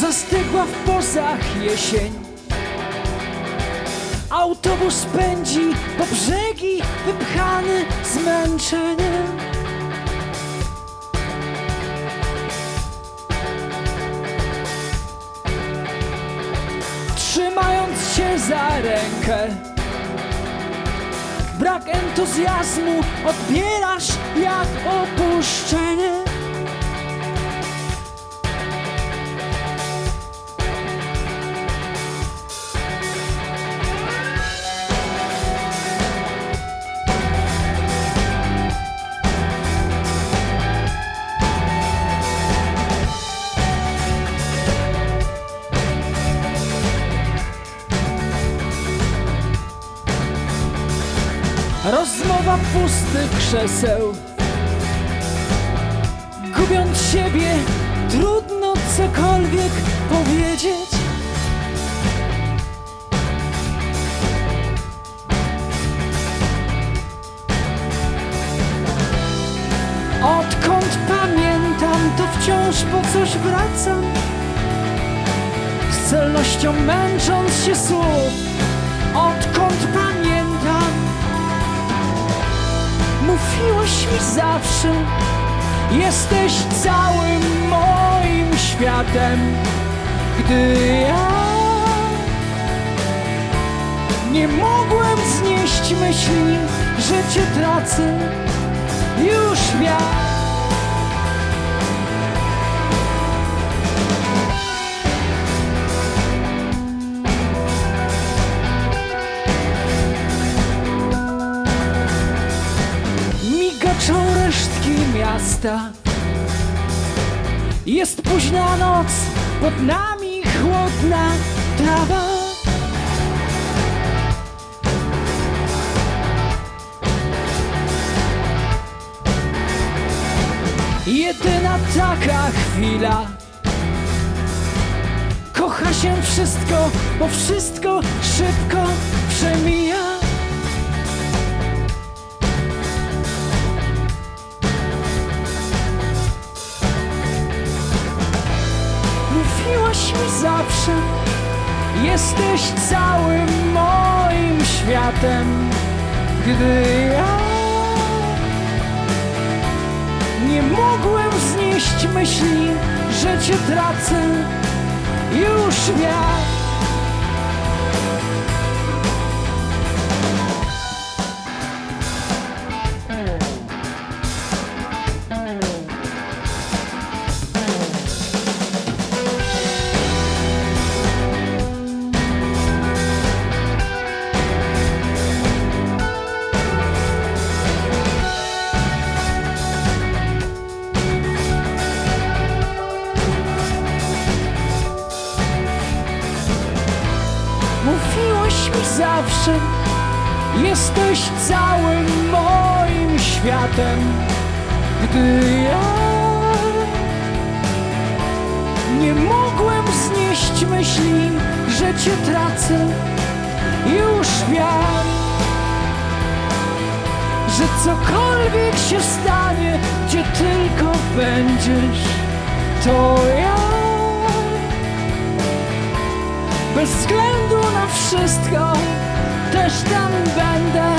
Zastygła w pozach jesień. Autobus pędzi po brzegi Wypchany zmęczeniem Trzymając się za rękę Brak entuzjazmu odbierasz jak opuszczenie Rozmowa pustych krzeseł. Gubiąc siebie Trudno cokolwiek powiedzieć. Odkąd pamiętam To wciąż po coś wracam. Z celnością męcząc się słów. Odkąd Mi zawsze Jesteś całym moim światem. Gdy ja Nie mogłem znieść myśli Że cię tracę Już wiatr Migaczą resztki miasta. Jest późna noc, pod nami chłodna trawa. Jedyna taka chwila. Kocha się wszystko, bo wszystko szybko przemija Zawsze Jesteś całym moim światem. Gdy ja Nie mogłem znieść myśli Że cię tracę Już wiatr zawsze Jesteś całym moim światem Gdy ja Nie mogłem znieść myśli Że cię tracę Już wiem Że cokolwiek się stanie Gdzie tylko będziesz To ja bez względu wszystko też tam będę.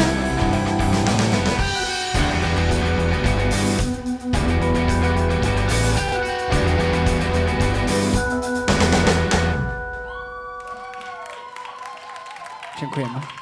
Dziękujemy.